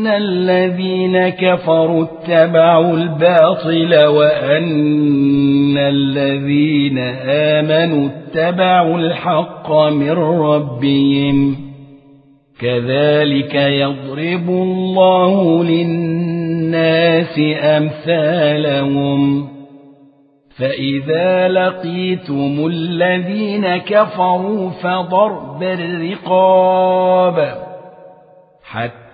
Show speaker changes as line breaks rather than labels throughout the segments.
ان الذين كفروا اتبعوا الباطل وان الذين امنوا اتبعوا الحق من ربهم كذلك يضرب الله للناس امثالهم فإذا لقيتم الذين كفروا فضرب الرقاب حتى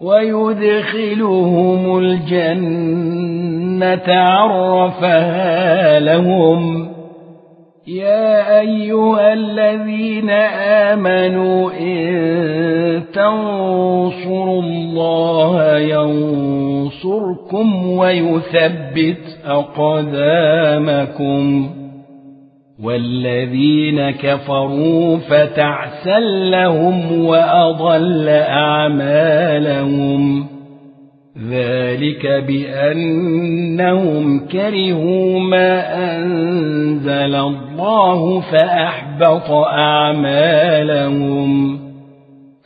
ويدخلهم الجنة عرفها لهم يا ايها الذين امنوا ان تنصروا الله ينصركم ويثبت اقدامكم والذين كفروا فتعسل لهم وأضل أعمالهم ذلك بأنهم كرهوا ما أنزل الله فأحبط أعمالهم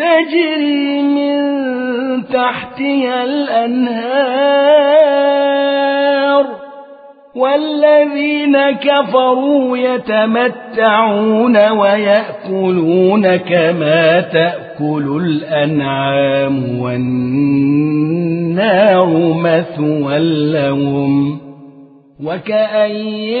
تجري من تحتها الأنهار والذين كفروا يتمتعون ويأكلون كما تأكل الأنعام والنار مثوى لهم وكأي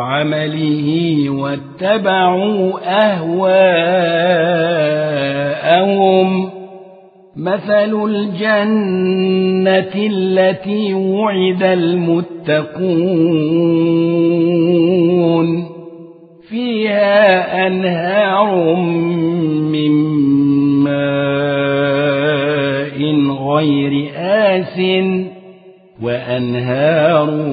عمله واتبعوا أهواءهم مثل الجنة التي وعد المتقون فيها أنهار من ماء غير آسٍ وأنهار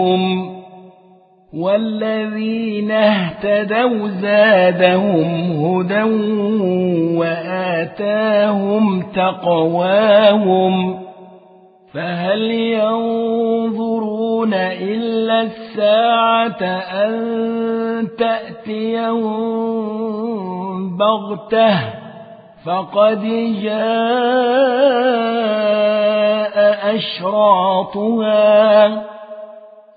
زادهم والذين اهتدوا زادهم هدى وآتاهم تقواهم فهل ينظرون إلا الساعة أن تأتيهم بغته فقد جاء أشراطها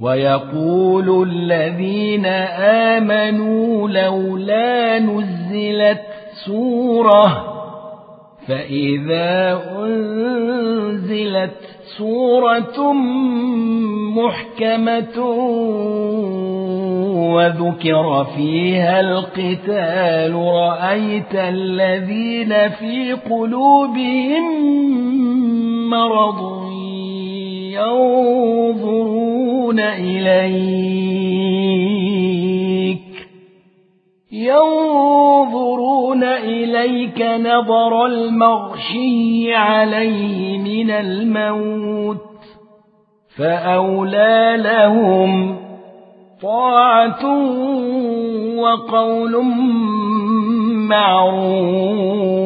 ويقول الذين امنوا لولا نزلت سوره فاذا انزلت سوره محكمه وذكر فيها القتال رايت الذين في قلوبهم مرض يوم يُسِيئُونَ إِلَيْكَ يَنظُرُونَ إِلَيْكَ نَظَرَ الْمَغْشِيِّ عَلَيْهِ مِنَ الْمَوْتِ فَأَوْلَى لَهُمْ طَاعَةٌ وَقَوْلٌ مَّعْرُوفٌ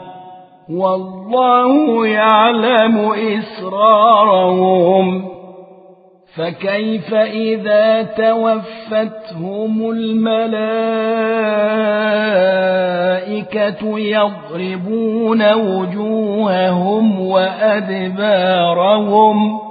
والله يعلم إسرارهم فكيف إذا توفتهم الملائكة يضربون وجوههم وأدبارهم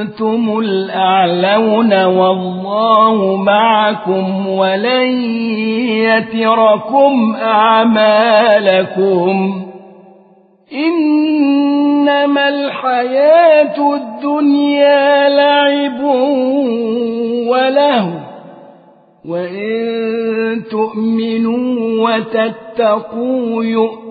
أنتم الأعلون والله معكم ولن يتركم أعمالكم إنما الحياة الدنيا لعب وله وإن تؤمنوا وتتقوا يؤمنون